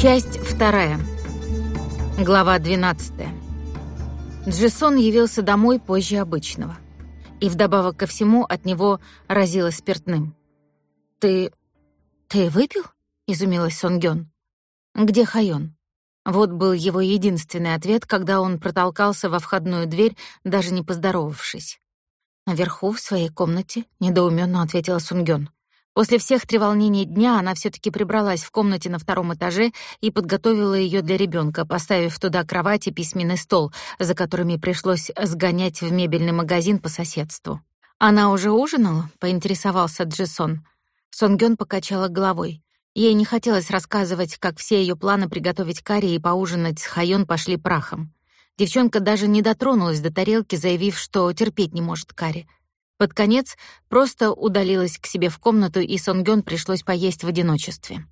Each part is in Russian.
Часть вторая. Глава 12. Джессон явился домой позже обычного. И вдобавок ко всему от него разило спиртным. «Ты... ты выпил?» — изумилась Сонгён. «Где Хайон?» Вот был его единственный ответ, когда он протолкался во входную дверь, даже не поздоровавшись. «Наверху, в своей комнате», — недоуменно ответила Сунгён. После всех треволнений дня она все таки прибралась в комнате на втором этаже и подготовила ее для ребенка, поставив туда кровать и письменный стол, за которыми пришлось сгонять в мебельный магазин по соседству. «Она уже ужинала?» — поинтересовался Джессон. Сонгён покачала головой. Ей не хотелось рассказывать, как все ее планы приготовить карри и поужинать с Хайон пошли прахом. Девчонка даже не дотронулась до тарелки, заявив, что терпеть не может карри. Под конец просто удалилась к себе в комнату, и Сонгён пришлось поесть в одиночестве.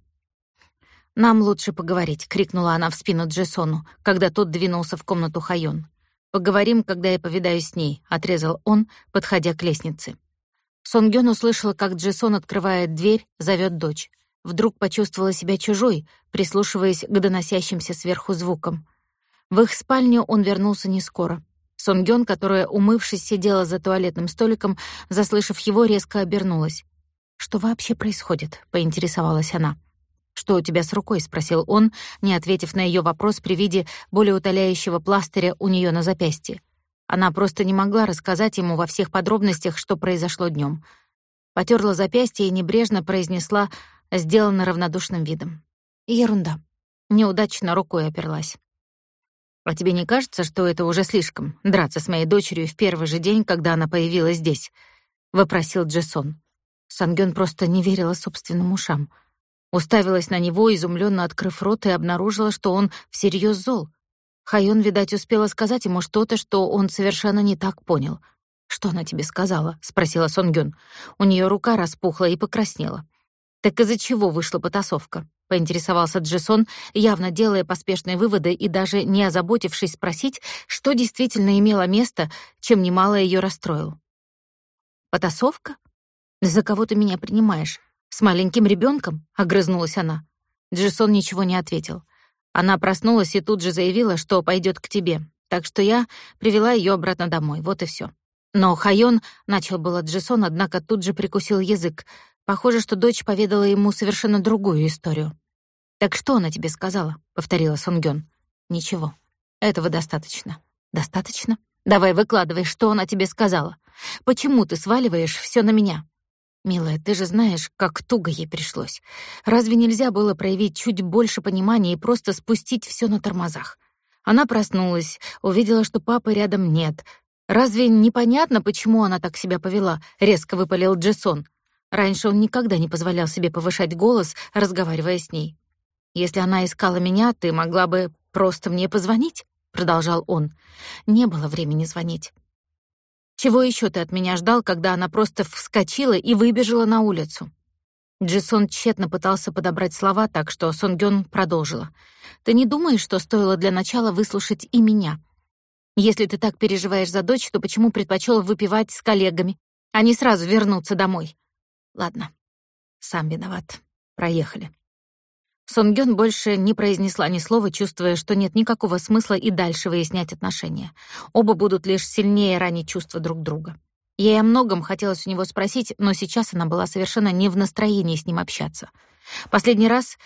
«Нам лучше поговорить», — крикнула она в спину Джессону, когда тот двинулся в комнату Хайон. «Поговорим, когда я повидаюсь с ней», — отрезал он, подходя к лестнице. Сонгён услышала, как Джессон открывает дверь, зовет дочь. Вдруг почувствовала себя чужой, прислушиваясь к доносящимся сверху звукам. В их спальню он вернулся не скоро. Сонгён, которая, умывшись, сидела за туалетным столиком, заслышав его, резко обернулась. «Что вообще происходит?» — поинтересовалась она. «Что у тебя с рукой?» — спросил он, не ответив на ее вопрос при виде более утоляющего пластыря у нее на запястье. Она просто не могла рассказать ему во всех подробностях, что произошло днем. Потерла запястье и небрежно произнесла, сделанно равнодушным видом. «Ерунда». Неудачно рукой оперлась. «А тебе не кажется, что это уже слишком, драться с моей дочерью в первый же день, когда она появилась здесь?» — вопросил Джессон. Сангён просто не верила собственным ушам. Уставилась на него, изумленно открыв рот, и обнаружила, что он всерьез зол. Хайон, видать, успела сказать ему что-то, что он совершенно не так понял. «Что она тебе сказала?» — спросила Сонгён. У нее рука распухла и покраснела. «Так из-за чего вышла потасовка?» — поинтересовался Джессон, явно делая поспешные выводы и даже не озаботившись спросить, что действительно имело место, чем немало ее расстроил. «Потасовка? За кого ты меня принимаешь? С маленьким ребенком? огрызнулась она. Джессон ничего не ответил. Она проснулась и тут же заявила, что пойдет к тебе, так что я привела ее обратно домой, вот и все. Но Хайон, начал было Джессон, однако тут же прикусил язык, Похоже, что дочь поведала ему совершенно другую историю. «Так что она тебе сказала?» — повторила Сонгён. «Ничего. Этого достаточно». «Достаточно? Давай выкладывай, что она тебе сказала. Почему ты сваливаешь все на меня?» «Милая, ты же знаешь, как туго ей пришлось. Разве нельзя было проявить чуть больше понимания и просто спустить все на тормозах?» Она проснулась, увидела, что папы рядом нет. «Разве непонятно, почему она так себя повела?» — резко выпалил Джессон. Раньше он никогда не позволял себе повышать голос, разговаривая с ней. «Если она искала меня, ты могла бы просто мне позвонить», — продолжал он. Не было времени звонить. «Чего еще ты от меня ждал, когда она просто вскочила и выбежала на улицу?» Джисон тщетно пытался подобрать слова, так что Сонгён продолжила. «Ты не думаешь, что стоило для начала выслушать и меня? Если ты так переживаешь за дочь, то почему предпочел выпивать с коллегами, а не сразу вернуться домой? Ладно, сам виноват. Проехали. Сонгён больше не произнесла ни слова, чувствуя, что нет никакого смысла и дальше выяснять отношения. Оба будут лишь сильнее ранить чувства друг друга. Ей о многом хотелось у него спросить, но сейчас она была совершенно не в настроении с ним общаться. Последний раз,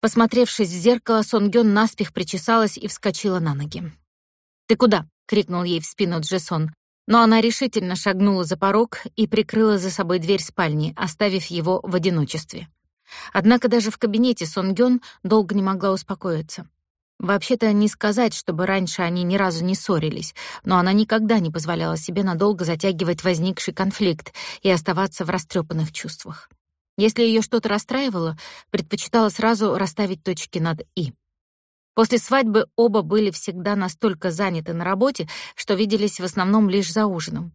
посмотревшись в зеркало, Сонгён наспех причесалась и вскочила на ноги. «Ты куда?» — крикнул ей в спину Джесон но она решительно шагнула за порог и прикрыла за собой дверь спальни, оставив его в одиночестве. Однако даже в кабинете Сонгён долго не могла успокоиться. Вообще-то не сказать, чтобы раньше они ни разу не ссорились, но она никогда не позволяла себе надолго затягивать возникший конфликт и оставаться в растрепанных чувствах. Если ее что-то расстраивало, предпочитала сразу расставить точки над «и». После свадьбы оба были всегда настолько заняты на работе, что виделись в основном лишь за ужином.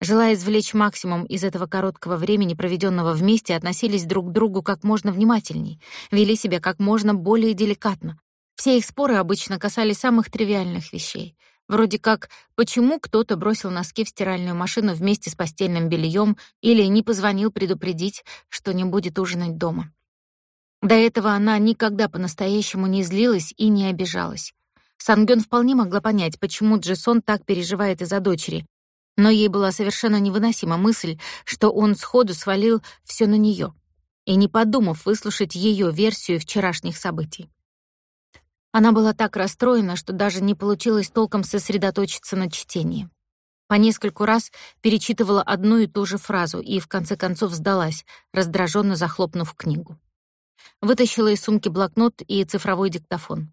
Желая извлечь максимум из этого короткого времени, проведенного вместе, относились друг к другу как можно внимательней, вели себя как можно более деликатно. Все их споры обычно касались самых тривиальных вещей, вроде как почему кто-то бросил носки в стиральную машину вместе с постельным бельем или не позвонил предупредить, что не будет ужинать дома. До этого она никогда по-настоящему не злилась и не обижалась. Сангён вполне могла понять, почему Джесон так переживает из-за дочери, но ей была совершенно невыносима мысль, что он сходу свалил все на нее и не подумав выслушать ее версию вчерашних событий. Она была так расстроена, что даже не получилось толком сосредоточиться на чтении. По нескольку раз перечитывала одну и ту же фразу и в конце концов сдалась, раздраженно захлопнув книгу. Вытащила из сумки блокнот и цифровой диктофон.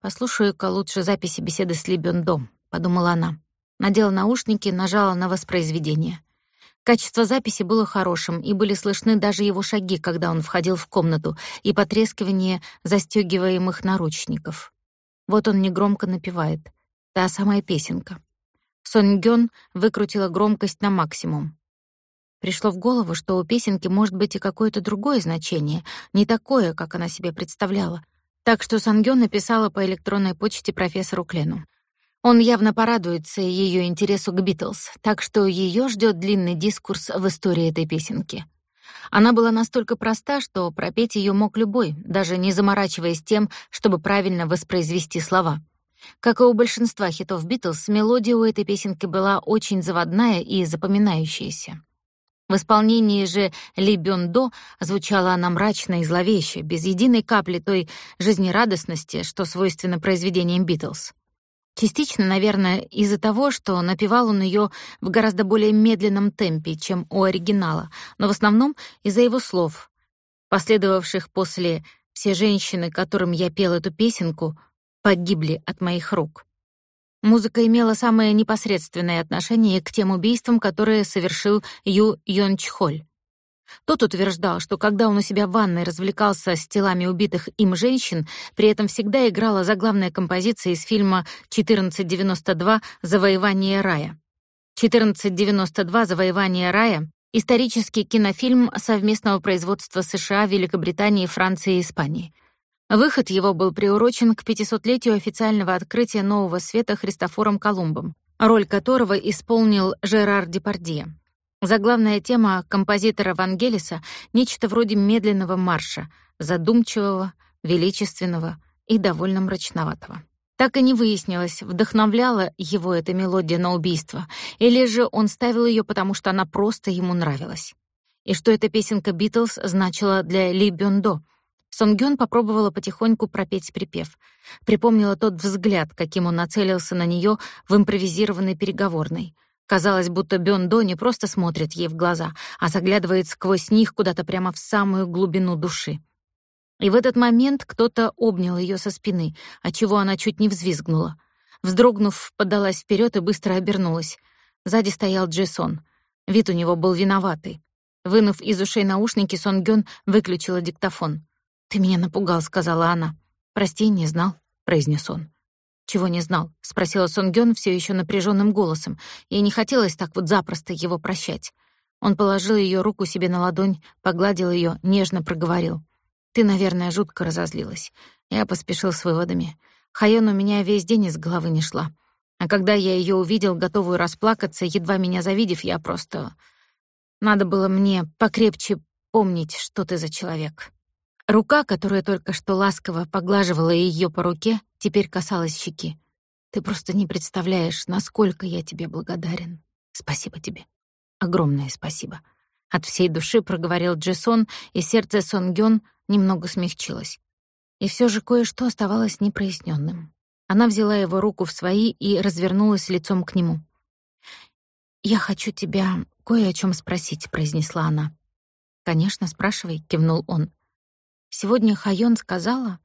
«Послушаю-ка лучше записи беседы с Ли Бёндом», — подумала она. Надела наушники, нажала на воспроизведение. Качество записи было хорошим, и были слышны даже его шаги, когда он входил в комнату, и потрескивание застёгиваемых наручников. Вот он негромко напевает. Та самая песенка. Сон Гён выкрутила громкость на максимум. Пришло в голову, что у песенки может быть и какое-то другое значение, не такое, как она себе представляла. Так что Сангён написала по электронной почте профессору Клену. Он явно порадуется ее интересу к Битлз, так что ее ждет длинный дискурс в истории этой песенки. Она была настолько проста, что пропеть ее мог любой, даже не заморачиваясь тем, чтобы правильно воспроизвести слова. Как и у большинства хитов Битлз, мелодия у этой песенки была очень заводная и запоминающаяся. В исполнении же Ли Бён До звучала она мрачно и зловеще, без единой капли той жизнерадостности, что свойственно произведениям Битлз. Частично, наверное, из-за того, что напевал он ее в гораздо более медленном темпе, чем у оригинала, но в основном из-за его слов, последовавших после «Все женщины, которым я пел эту песенку, погибли от моих рук». Музыка имела самое непосредственное отношение к тем убийствам, которые совершил Ю Йон Чхоль. Тот утверждал, что когда он у себя в ванной развлекался с телами убитых им женщин, при этом всегда играла заглавная композиция из фильма «1492. Завоевание рая». «1492. Завоевание рая» — исторический кинофильм совместного производства США, Великобритании, Франции и Испании. Выход его был приурочен к 500-летию официального открытия Нового Света Христофором Колумбом, роль которого исполнил Жерар Депардье. Заглавная тема композитора Вангелиса — нечто вроде медленного марша, задумчивого, величественного и довольно мрачноватого. Так и не выяснилось, вдохновляла его эта мелодия на убийство, или же он ставил ее, потому что она просто ему нравилась. И что эта песенка «Битлз» значила для Ли Бёндо. Сонгён попробовала потихоньку пропеть припев. Припомнила тот взгляд, каким он нацелился на нее в импровизированной переговорной — Казалось, будто Бён До не просто смотрит ей в глаза, а заглядывает сквозь них куда-то прямо в самую глубину души. И в этот момент кто-то обнял ее со спины, отчего она чуть не взвизгнула. Вздрогнув, подалась вперед и быстро обернулась. Сзади стоял Джейсон. Вид у него был виноватый. Вынув из ушей наушники, Сон Гён выключила диктофон. «Ты меня напугал», — сказала она. «Прости, не знал», — произнес он. «Чего не знал?» — спросила Сонгён все еще напряженным голосом. Ей не хотелось так вот запросто его прощать. Он положил ее руку себе на ладонь, погладил ее, нежно проговорил. «Ты, наверное, жутко разозлилась». Я поспешил с выводами. Хайон у меня весь день из головы не шла. А когда я ее увидел, готовую расплакаться, едва меня завидев, я просто... Надо было мне покрепче помнить, что ты за человек. Рука, которая только что ласково поглаживала ее по руке, теперь касалась щеки. Ты просто не представляешь, насколько я тебе благодарен. Спасибо тебе. Огромное спасибо. От всей души проговорил Джесон, и сердце Сонгён немного смягчилось. И все же кое-что оставалось непроясненным. Она взяла его руку в свои и развернулась лицом к нему. «Я хочу тебя кое о чем спросить», — произнесла она. «Конечно, спрашивай», — кивнул он. Сегодня Хайон сказала,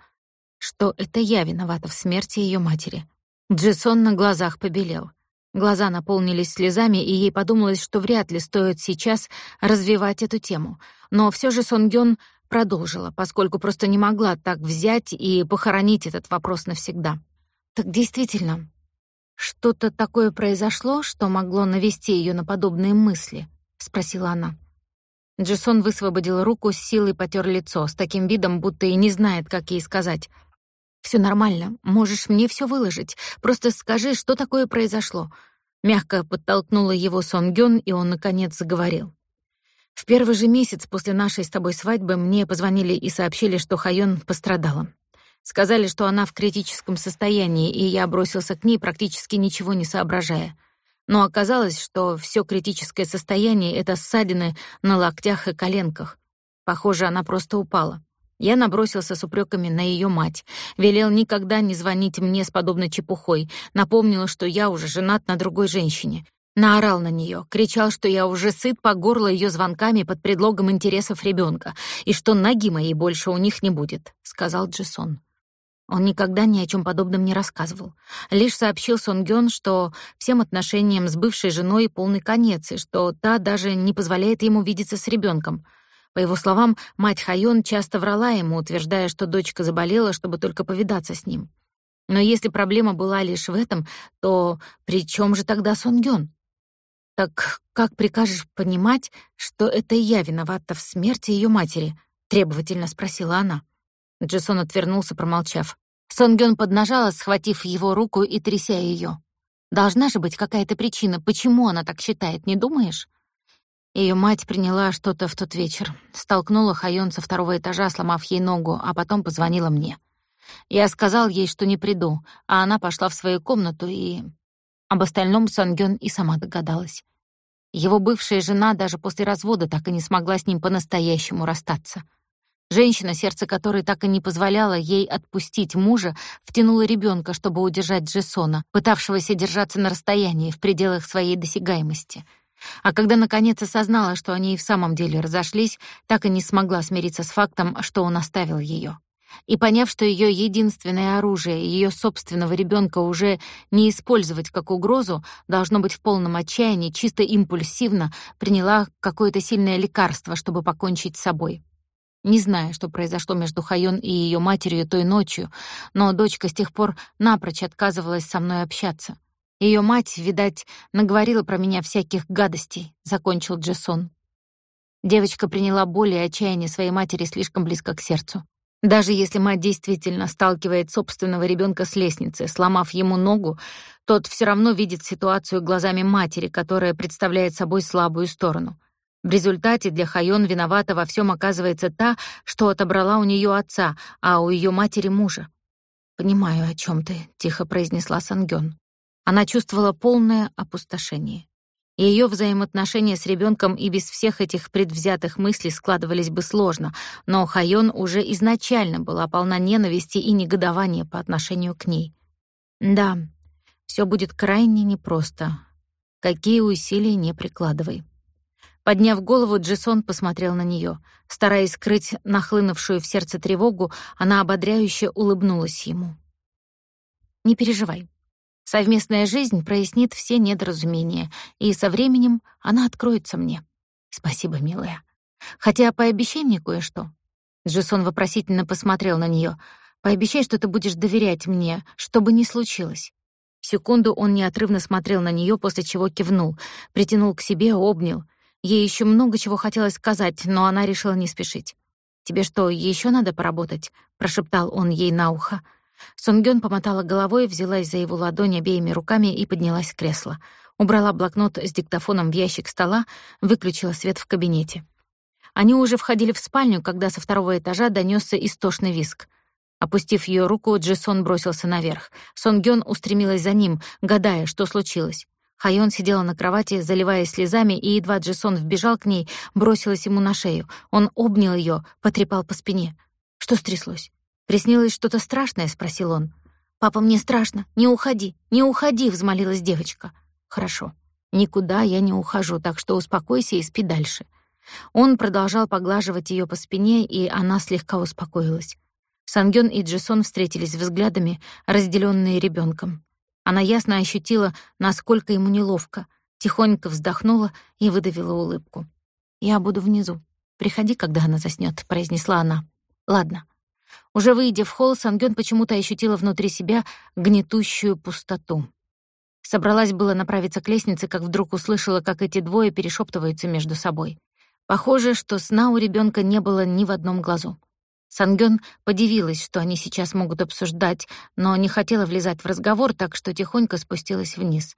что это я виновата в смерти ее матери. Джессон на глазах побелел. Глаза наполнились слезами, и ей подумалось, что вряд ли стоит сейчас развивать эту тему. Но все же Сон Гён продолжила, поскольку просто не могла так взять и похоронить этот вопрос навсегда. Так действительно, что-то такое произошло, что могло навести ее на подобные мысли, спросила она. Джессон высвободил руку, с силой потер лицо, с таким видом, будто и не знает, как ей сказать. Все нормально, можешь мне все выложить. Просто скажи, что такое произошло». Мягко подтолкнула его Сон Гён, и он, наконец, заговорил. В первый же месяц после нашей с тобой свадьбы мне позвонили и сообщили, что Хайон пострадала. Сказали, что она в критическом состоянии, и я бросился к ней, практически ничего не соображая. Но оказалось, что все критическое состояние — это ссадины на локтях и коленках. Похоже, она просто упала. Я набросился с упреками на ее мать, велел никогда не звонить мне с подобной чепухой, напомнил, что я уже женат на другой женщине. Наорал на нее, кричал, что я уже сыт по горло ее звонками под предлогом интересов ребенка и что ноги моей больше у них не будет, сказал Джессон. Он никогда ни о чем подобном не рассказывал. Лишь сообщил Сонгён, что всем отношениям с бывшей женой полный конец, и что та даже не позволяет ему видеться с ребенком. По его словам, мать Хайон часто врала ему, утверждая, что дочка заболела, чтобы только повидаться с ним. Но если проблема была лишь в этом, то при чем же тогда Сонгён? Так как прикажешь понимать, что это я виновата в смерти ее матери? требовательно спросила она. Джессон отвернулся, промолчав. Сонгён поднажала, схватив его руку и тряся ее. Должна же быть какая-то причина, почему она так считает, не думаешь? Ее мать приняла что-то в тот вечер, столкнула Хайон со второго этажа, сломав ей ногу, а потом позвонила мне. Я сказал ей, что не приду, а она пошла в свою комнату и... Об остальном Сонгён и сама догадалась. Его бывшая жена даже после развода так и не смогла с ним по-настоящему расстаться — Женщина, сердце которой так и не позволяло ей отпустить мужа, втянула ребенка, чтобы удержать Джессона, пытавшегося держаться на расстоянии в пределах своей досягаемости. А когда наконец осознала, что они и в самом деле разошлись, так и не смогла смириться с фактом, что он оставил ее. И поняв, что ее единственное оружие, ее собственного ребенка уже не использовать как угрозу, должно быть в полном отчаянии, чисто импульсивно приняла какое-то сильное лекарство, чтобы покончить с собой. Не знаю, что произошло между Хайон и ее матерью той ночью, но дочка с тех пор напрочь отказывалась со мной общаться. Ее мать, видать, наговорила про меня всяких гадостей, закончил Джессон. Девочка приняла боль и отчаяние своей матери слишком близко к сердцу. Даже если мать действительно сталкивает собственного ребенка с лестницы, сломав ему ногу, тот все равно видит ситуацию глазами матери, которая представляет собой слабую сторону. В результате для Хайон виновата во всем оказывается та, что отобрала у нее отца, а у ее матери мужа. «Понимаю, о чем ты», — тихо произнесла Сангён. Она чувствовала полное опустошение. Ее взаимоотношения с ребенком и без всех этих предвзятых мыслей складывались бы сложно, но Хайон уже изначально была полна ненависти и негодования по отношению к ней. Да, все будет крайне непросто. Какие усилия не прикладывай. Подняв голову, Джессон посмотрел на нее. Стараясь скрыть нахлынувшую в сердце тревогу, она ободряюще улыбнулась ему. «Не переживай. Совместная жизнь прояснит все недоразумения, и со временем она откроется мне. Спасибо, милая. Хотя пообещай мне кое-что». Джессон вопросительно посмотрел на нее. «Пообещай, что ты будешь доверять мне, что бы ни случилось». Секунду он неотрывно смотрел на нее, после чего кивнул, притянул к себе, обнял — Ей еще много чего хотелось сказать, но она решила не спешить. «Тебе что, еще надо поработать?» — прошептал он ей на ухо. Сунгён помотала головой, взялась за его ладонь обеими руками и поднялась с кресла. Убрала блокнот с диктофоном в ящик стола, выключила свет в кабинете. Они уже входили в спальню, когда со второго этажа донесся истошный визг. Опустив ее руку, Джессон бросился наверх. Сонгён устремилась за ним, гадая, что случилось. Хайон сидела на кровати, заливаясь слезами, и едва Джессон вбежал к ней, бросилась ему на шею. Он обнял ее, потрепал по спине. «Что стряслось? Приснилось что-то страшное?» — спросил он. «Папа, мне страшно. Не уходи, не уходи!» — взмолилась девочка. «Хорошо. Никуда я не ухожу, так что успокойся и спи дальше». Он продолжал поглаживать ее по спине, и она слегка успокоилась. Сангён и Джесон встретились взглядами, разделенные ребенком. Она ясно ощутила, насколько ему неловко, тихонько вздохнула и выдавила улыбку. «Я буду внизу. Приходи, когда она заснёт», — произнесла она. «Ладно». Уже выйдя в холл, Сангён почему-то ощутила внутри себя гнетущую пустоту. Собралась было направиться к лестнице, как вдруг услышала, как эти двое перешептываются между собой. Похоже, что сна у ребёнка не было ни в одном глазу. Сангён подивилась, что они сейчас могут обсуждать, но не хотела влезать в разговор, так что тихонько спустилась вниз.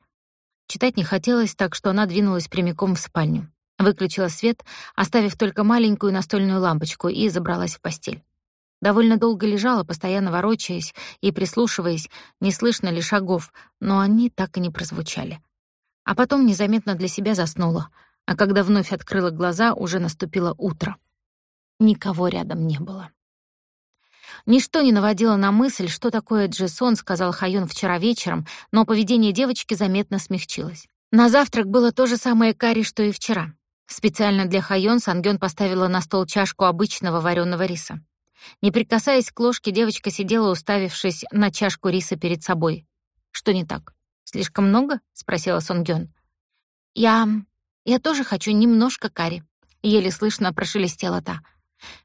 Читать не хотелось, так что она двинулась прямиком в спальню. Выключила свет, оставив только маленькую настольную лампочку, и забралась в постель. Довольно долго лежала, постоянно ворочаясь и прислушиваясь, не слышно ли шагов, но они так и не прозвучали. А потом незаметно для себя заснула, а когда вновь открыла глаза, уже наступило утро. Никого рядом не было. Ничто не наводило на мысль, что такое Джессон, сказал Хайон вчера вечером, но поведение девочки заметно смягчилось. На завтрак было то же самое карри, что и вчера. Специально для Хайон Сангён поставила на стол чашку обычного вареного риса. Не прикасаясь к ложке, девочка сидела, уставившись на чашку риса перед собой. «Что не так? Слишком много?» — спросила Сонгён. «Я... я тоже хочу немножко карри», — еле слышно прошелестела та.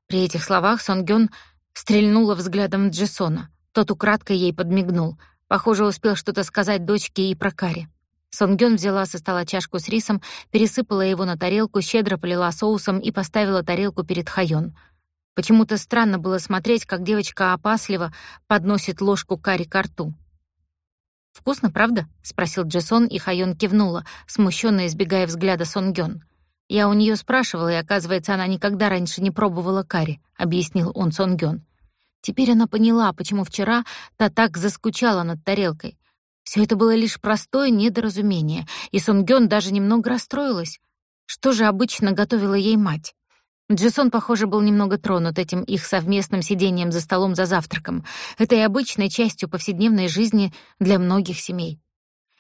При этих словах Сонгён стрельнула взглядом Джессона. Тот украдкой ей подмигнул. Похоже, успел что-то сказать дочке и про карри. Сонгён взяла со стола чашку с рисом, пересыпала его на тарелку, щедро полила соусом и поставила тарелку перед Хайон. Почему-то странно было смотреть, как девочка опасливо подносит ложку карри к рту. «Вкусно, правда?» — спросил Джесон, и Хайон кивнула, смущенно избегая взгляда Сонгён. «Я у неё спрашивала, и, оказывается, она никогда раньше не пробовала карри», — объяснил он Сонгён. Теперь она поняла, почему вчера та так заскучала над тарелкой. Все это было лишь простое недоразумение, и Сунгён даже немного расстроилась. Что же обычно готовила ей мать? Джисон, похоже, был немного тронут этим их совместным сидением за столом за завтраком, этой обычной частью повседневной жизни для многих семей.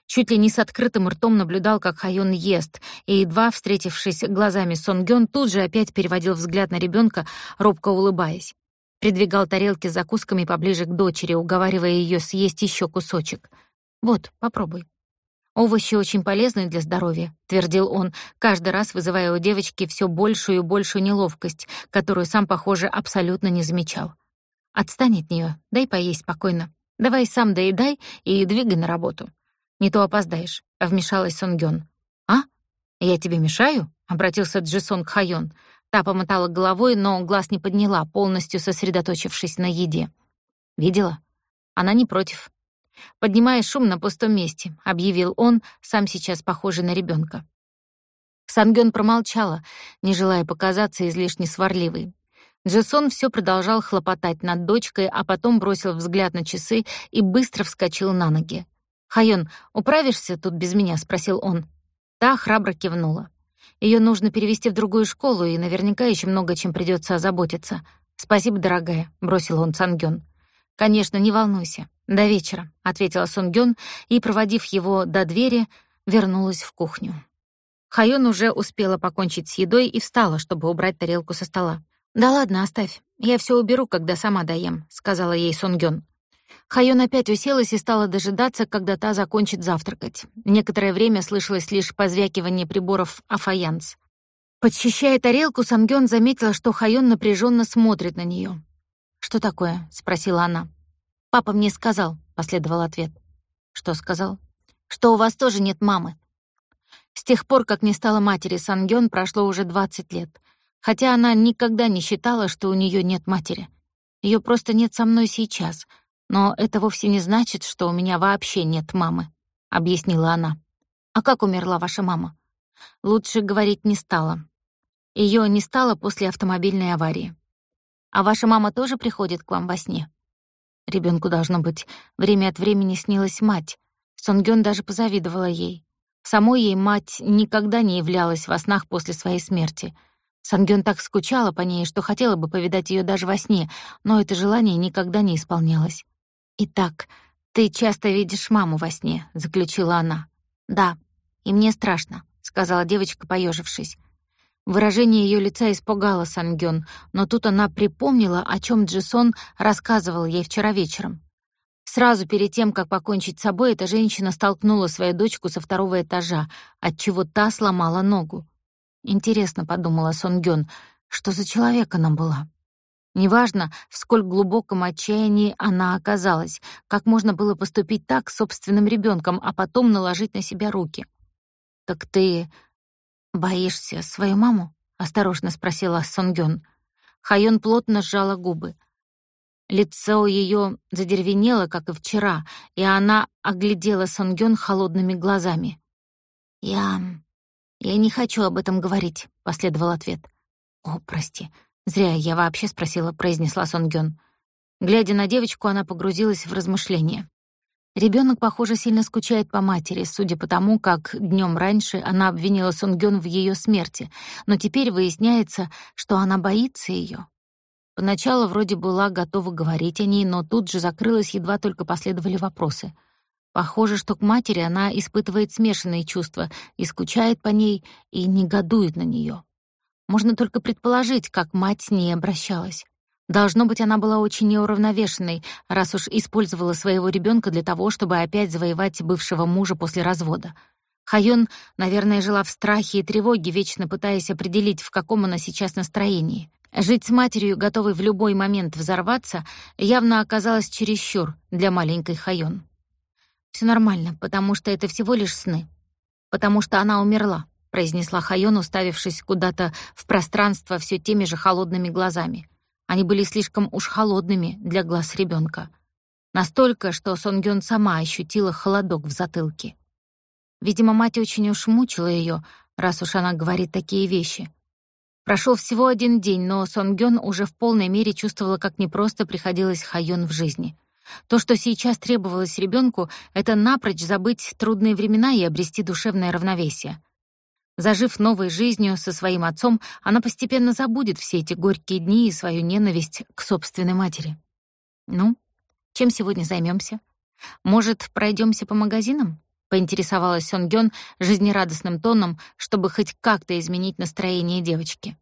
Чуть ли не с открытым ртом наблюдал, как Хайон ест, и едва встретившись глазами Сонгён, тут же опять переводил взгляд на ребенка, робко улыбаясь. Придвигал тарелки с закусками поближе к дочери, уговаривая ее съесть еще кусочек — «Вот, попробуй». «Овощи очень полезны для здоровья», — твердил он, каждый раз вызывая у девочки все большую и большую неловкость, которую сам, похоже, абсолютно не замечал. «Отстань от нее, дай поесть спокойно. Давай сам доедай и двигай на работу. Не то опоздаешь», — вмешалась Сонгён. «А? Я тебе мешаю?» — обратился Джисон к Хайон. Та помотала головой, но глаз не подняла, полностью сосредоточившись на еде. «Видела? Она не против. «Поднимая шум на пустом месте», — объявил он, сам сейчас похожий на ребенка. Сангён промолчала, не желая показаться излишне сварливой. Джессон все продолжал хлопотать над дочкой, а потом бросил взгляд на часы и быстро вскочил на ноги. «Хайон, управишься тут без меня?» — спросил он. Та храбро кивнула. Ее нужно перевести в другую школу, и наверняка еще много чем придется озаботиться. «Спасибо, дорогая», — бросил он Сангён. «Конечно, не волнуйся. До вечера», — ответила Сунгён и, проводив его до двери, вернулась в кухню. Хайон уже успела покончить с едой и встала, чтобы убрать тарелку со стола. «Да ладно, оставь. Я все уберу, когда сама доем», — сказала ей Сунгён. Хайон опять уселась и стала дожидаться, когда та закончит завтракать. Некоторое время слышалось лишь позвякивание приборов о фаянс. Подчищая тарелку, Сангён заметила, что Хайон напряженно смотрит на нее. «Что такое?» — спросила она. «Папа мне сказал», — последовал ответ. «Что сказал?» «Что у вас тоже нет мамы». С тех пор, как не стала матери Сангён, прошло уже 20 лет. Хотя она никогда не считала, что у нее нет матери. Ее просто нет со мной сейчас. Но это вовсе не значит, что у меня вообще нет мамы», — объяснила она. «А как умерла ваша мама?» Лучше говорить не стала. Ее не стало после автомобильной аварии. А ваша мама тоже приходит к вам во сне? Ребенку должно быть, время от времени снилась мать. Сонгён даже позавидовала ей. Самой ей мать никогда не являлась во снах после своей смерти. Сангён так скучала по ней, что хотела бы повидать её даже во сне, но это желание никогда не исполнялось. «Итак, ты часто видишь маму во сне», — заключила она. «Да, и мне страшно», — сказала девочка, поежившись. Выражение ее лица испугало Сангён, но тут она припомнила, о чем Джисон рассказывал ей вчера вечером. Сразу перед тем, как покончить с собой, эта женщина столкнула свою дочку со второго этажа, отчего та сломала ногу. Интересно, подумала Сонгён, что за человек она была. Неважно, в сколь глубоком отчаянии она оказалась, как можно было поступить так с собственным ребенком, а потом наложить на себя руки. «Так ты «Боишься свою маму?» — осторожно спросила Сонгён. Хайон плотно сжала губы. Лицо ее задеревенело, как и вчера, и она оглядела Сонгён холодными глазами. «Я... «Я не хочу об этом говорить», — последовал ответ. «О, прости. Зря я вообще спросила», — произнесла Сонгён. Глядя на девочку, она погрузилась в размышления. Ребенок, похоже, сильно скучает по матери, судя по тому, как днем раньше она обвинила Сунгён в ее смерти, но теперь выясняется, что она боится ее. Поначалу вроде была готова говорить о ней, но тут же закрылась, едва только последовали вопросы. Похоже, что к матери она испытывает смешанные чувства и скучает по ней, и негодует на нее. Можно только предположить, как мать с ней обращалась. Должно быть, она была очень неуравновешенной, раз уж использовала своего ребенка для того, чтобы опять завоевать бывшего мужа после развода. Хайон, наверное, жила в страхе и тревоге, вечно пытаясь определить, в каком она сейчас настроении. Жить с матерью, готовой в любой момент взорваться, явно оказалось чересчур для маленькой Хайон. Все нормально, потому что это всего лишь сны. Потому что она умерла», — произнесла Хайон, уставившись куда-то в пространство все теми же холодными глазами. Они были слишком уж холодными для глаз ребенка. Настолько, что Сонгён сама ощутила холодок в затылке. Видимо, мать очень уж мучила ее, раз уж она говорит такие вещи. Прошел всего один день, но Сонгён уже в полной мере чувствовала, как непросто приходилось Хайон в жизни. То, что сейчас требовалось ребенку, это напрочь забыть трудные времена и обрести душевное равновесие. Зажив новой жизнью со своим отцом, она постепенно забудет все эти горькие дни и свою ненависть к собственной матери. «Ну, чем сегодня займемся? Может, пройдемся по магазинам?» — поинтересовалась Сонгён жизнерадостным тоном, чтобы хоть как-то изменить настроение девочки.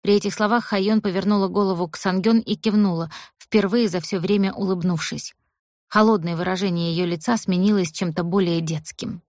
При этих словах Хайон повернула голову к Сангён и кивнула, впервые за все время улыбнувшись. Холодное выражение ее лица сменилось чем-то более детским.